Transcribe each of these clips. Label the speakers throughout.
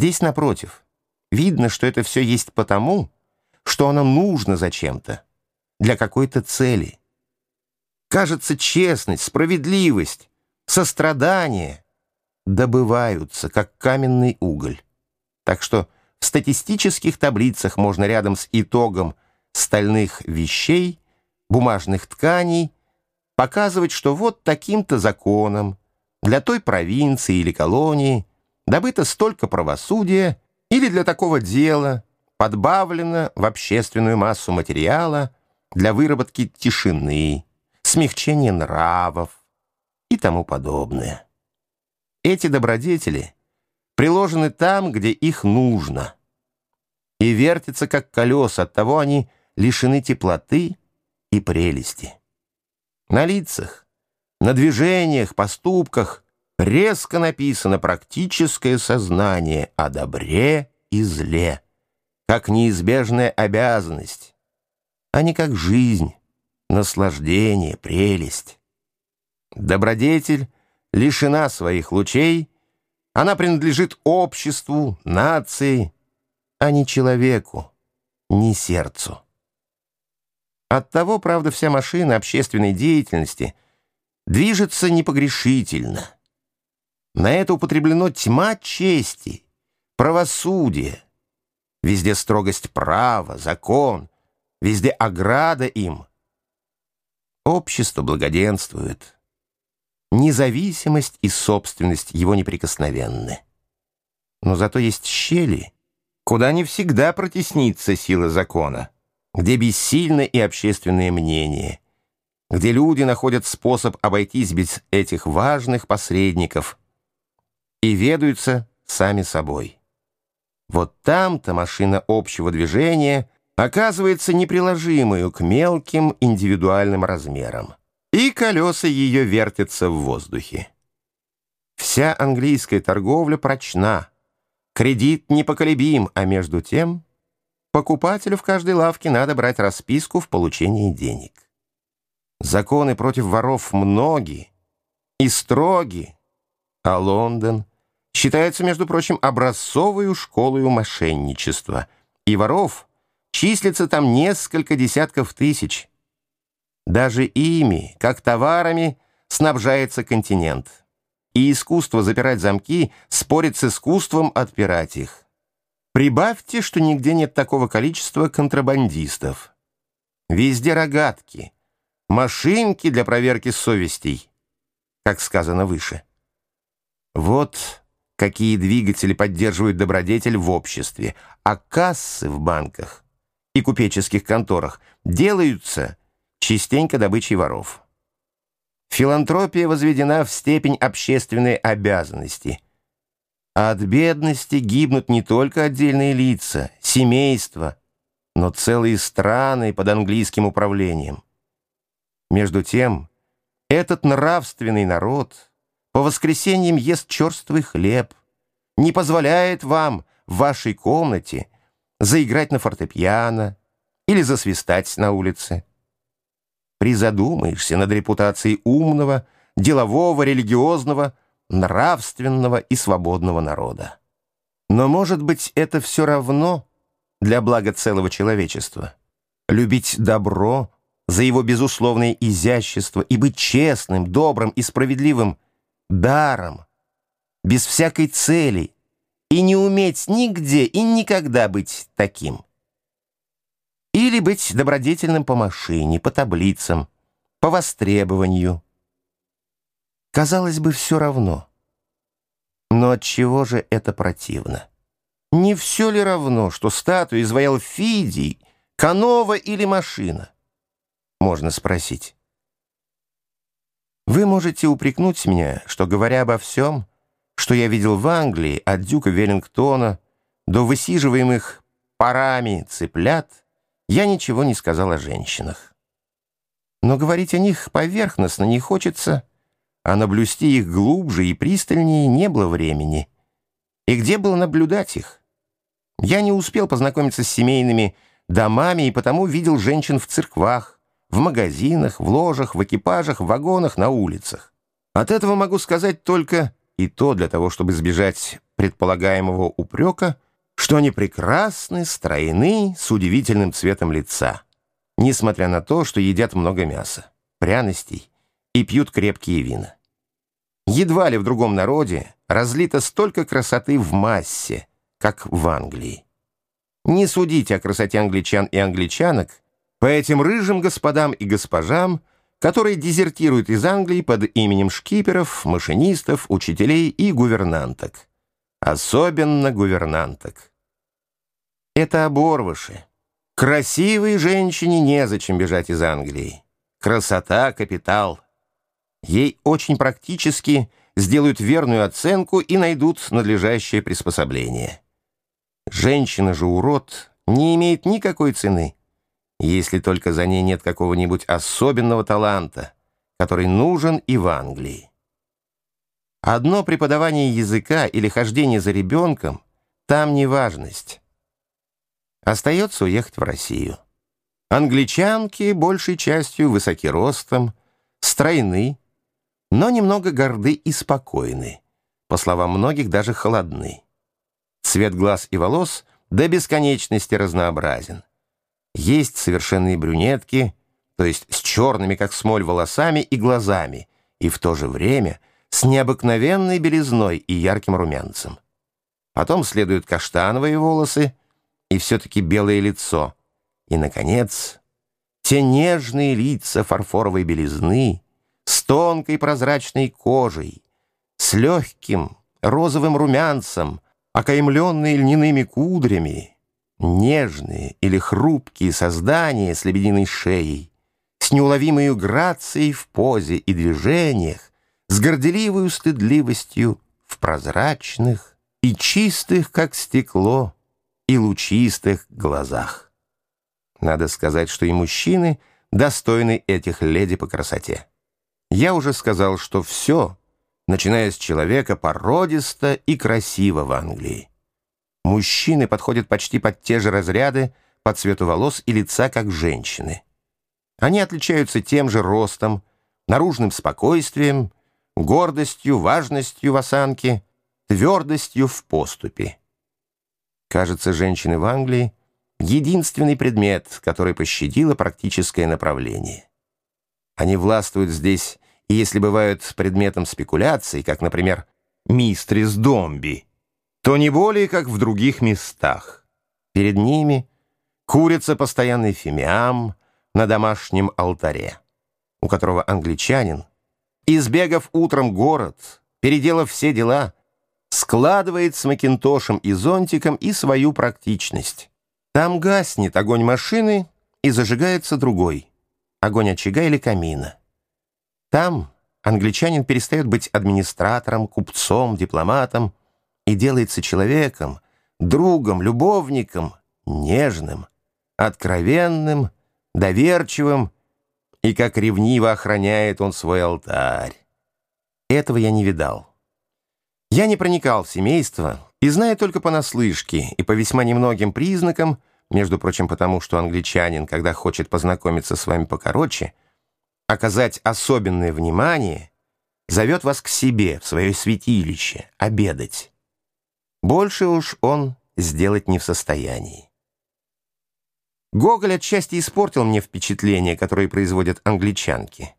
Speaker 1: Здесь, напротив, видно, что это все есть потому, что оно нужно зачем-то, для какой-то цели. Кажется, честность, справедливость, сострадание добываются, как каменный уголь. Так что в статистических таблицах можно рядом с итогом стальных вещей, бумажных тканей показывать, что вот таким-то законом для той провинции или колонии добыто столько правосудия или для такого дела подбавлено в общественную массу материала для выработки тишины, смягчения нравов и тому подобное. Эти добродетели приложены там, где их нужно, и вертятся, как колеса, оттого они лишены теплоты и прелести. На лицах, на движениях, поступках резко написано практическое сознание о добре и зле, как неизбежная обязанность, а не как жизнь, наслаждение, прелесть. Добродетель лишена своих лучей, она принадлежит обществу, нации, а не человеку, не сердцу. Оттого, правда, вся машина общественной деятельности движется непогрешительно. На это употреблено тьма чести, правосудие. Везде строгость права, закон, везде ограда им. Общество благоденствует. Независимость и собственность его неприкосновенны. Но зато есть щели, куда не всегда протеснится сила закона где бессильно и общественное мнение, где люди находят способ обойтись без этих важных посредников и ведаются сами собой. Вот там-то машина общего движения оказывается неприложимую к мелким индивидуальным размерам, и колеса ее вертятся в воздухе. Вся английская торговля прочна, кредит непоколебим, а между тем — Покупателю в каждой лавке надо брать расписку в получении денег. Законы против воров многие и строги, а Лондон считается, между прочим, образцовой школой мошенничества, и воров числится там несколько десятков тысяч. Даже ими, как товарами, снабжается континент. И искусство запирать замки спорит с искусством отпирать их. Прибавьте, что нигде нет такого количества контрабандистов. Везде рогатки, машинки для проверки совестей, как сказано выше. Вот какие двигатели поддерживают добродетель в обществе, а кассы в банках и купеческих конторах делаются частенько добычей воров. Филантропия возведена в степень общественной обязанности – от бедности гибнут не только отдельные лица, семейства, но целые страны под английским управлением. Между тем, этот нравственный народ по воскресеньям ест черствый хлеб, не позволяет вам в вашей комнате заиграть на фортепиано или засвистать на улице. Призадумаешься над репутацией умного, делового, религиозного, нравственного и свободного народа. Но, может быть, это все равно для блага целого человечества. Любить добро за его безусловное изящество и быть честным, добрым и справедливым даром, без всякой цели, и не уметь нигде и никогда быть таким. Или быть добродетельным по машине, по таблицам, по востребованию – Казалось бы, все равно. Но от чего же это противно? Не все ли равно, что статую изваял Фидий, Канова или машина? Можно спросить. Вы можете упрекнуть меня, что, говоря обо всем, что я видел в Англии от дюка Веллингтона до высиживаемых парами цыплят, я ничего не сказал о женщинах. Но говорить о них поверхностно не хочется, а наблюсти их глубже и пристальнее не было времени. И где было наблюдать их? Я не успел познакомиться с семейными домами и потому видел женщин в церквах, в магазинах, в ложах, в экипажах, в вагонах, на улицах. От этого могу сказать только и то для того, чтобы избежать предполагаемого упрека, что они прекрасны, стройны, с удивительным цветом лица, несмотря на то, что едят много мяса, пряностей и пьют крепкие вина. Едва ли в другом народе разлито столько красоты в массе, как в Англии. Не судите о красоте англичан и англичанок по этим рыжим господам и госпожам, которые дезертируют из Англии под именем шкиперов, машинистов, учителей и гувернанток. Особенно гувернанток. Это оборвыши. Красивой женщине незачем бежать из Англии. Красота — капитал. Ей очень практически сделают верную оценку и найдут надлежащее приспособление. Женщина же урод не имеет никакой цены если только за ней нет какого-нибудь особенного таланта, который нужен и в Англии. Одно преподавание языка или хождение за ребенком — там не важность. Остается уехать в Россию. Англичанки большей частью высоки ростом, стройны, но немного горды и спокойны, по словам многих даже холодны. Цвет глаз и волос до бесконечности разнообразен. Есть совершенные брюнетки, то есть с черными, как смоль, волосами и глазами, и в то же время с необыкновенной белизной и ярким румянцем. Потом следуют каштановые волосы и все-таки белое лицо. И, наконец, те нежные лица фарфоровой белизны с тонкой прозрачной кожей, с легким розовым румянцем, окаймленные льняными кудрями, Нежные или хрупкие создания с лебединой шеей, с неуловимой грацией в позе и движениях, с горделивой стыдливостью в прозрачных и чистых, как стекло, и лучистых глазах. Надо сказать, что и мужчины достойны этих леди по красоте. Я уже сказал, что все, начиная с человека, породисто и красиво в Англии. Мужчины подходят почти под те же разряды по цвету волос и лица, как женщины. Они отличаются тем же ростом, наружным спокойствием, гордостью, важностью в осанке, твердостью в поступе. Кажется, женщины в Англии — единственный предмет, который пощадило практическое направление. Они властвуют здесь, и если бывают предметом спекуляций, как, например, мистрис Домби — то не более как в других местах. Перед ними курится постоянный фимиам на домашнем алтаре, у которого англичанин, избегав утром город, переделав все дела, складывает с макинтошем и зонтиком и свою практичность. Там гаснет огонь машины и зажигается другой, огонь очага или камина. Там англичанин перестает быть администратором, купцом, дипломатом, и делается человеком, другом, любовником, нежным, откровенным, доверчивым, и как ревниво охраняет он свой алтарь. Этого я не видал. Я не проникал в семейство и знаю только понаслышке и по весьма немногим признакам, между прочим, потому что англичанин, когда хочет познакомиться с вами покороче, оказать особенное внимание, зовет вас к себе в свое святилище обедать. Больше уж он сделать не в состоянии. Гоголь отчасти испортил мне впечатление, которое производят англичанки.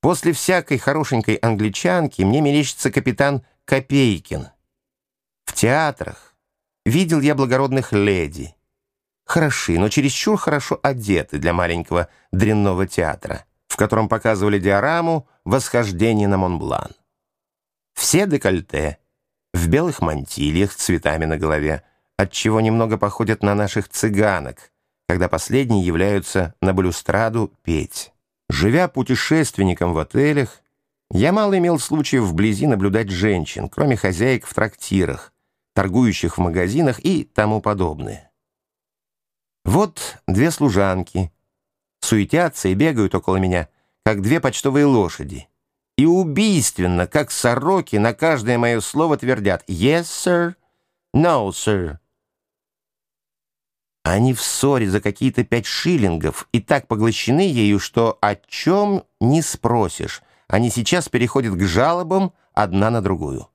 Speaker 1: После всякой хорошенькой англичанки мне мерещится капитан Копейкин. В театрах видел я благородных леди. Хороши, но чересчур хорошо одеты для маленького дрянного театра, в котором показывали диораму «Восхождение на Монблан». Все декольте — в белых мантильях с цветами на голове, отчего немного походят на наших цыганок, когда последние являются на балюстраду петь. Живя путешественником в отелях, я мало имел случаев вблизи наблюдать женщин, кроме хозяек в трактирах, торгующих в магазинах и тому подобное. Вот две служанки суетятся и бегают около меня, как две почтовые лошади и убийственно, как сороки, на каждое мое слово твердят «Yes, sir», «No, sir». Они в ссоре за какие-то пять шиллингов и так поглощены ею, что о чем не спросишь. Они сейчас переходят к жалобам одна на другую.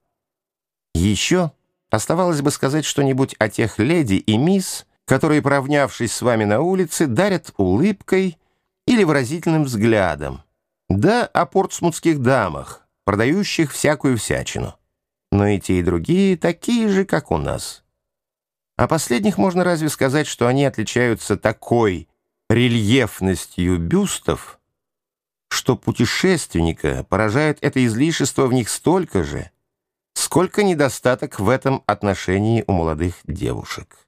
Speaker 1: Еще Оставалось бы сказать что-нибудь о тех леди и мисс, которые, поравнявшись с вами на улице, дарят улыбкой или выразительным взглядом, да о портсмутских дамах, продающих всякую всячину. Но и те, и другие такие же, как у нас. О последних можно разве сказать, что они отличаются такой рельефностью бюстов, что путешественника поражает это излишество в них столько же, сколько недостаток в этом отношении у молодых девушек.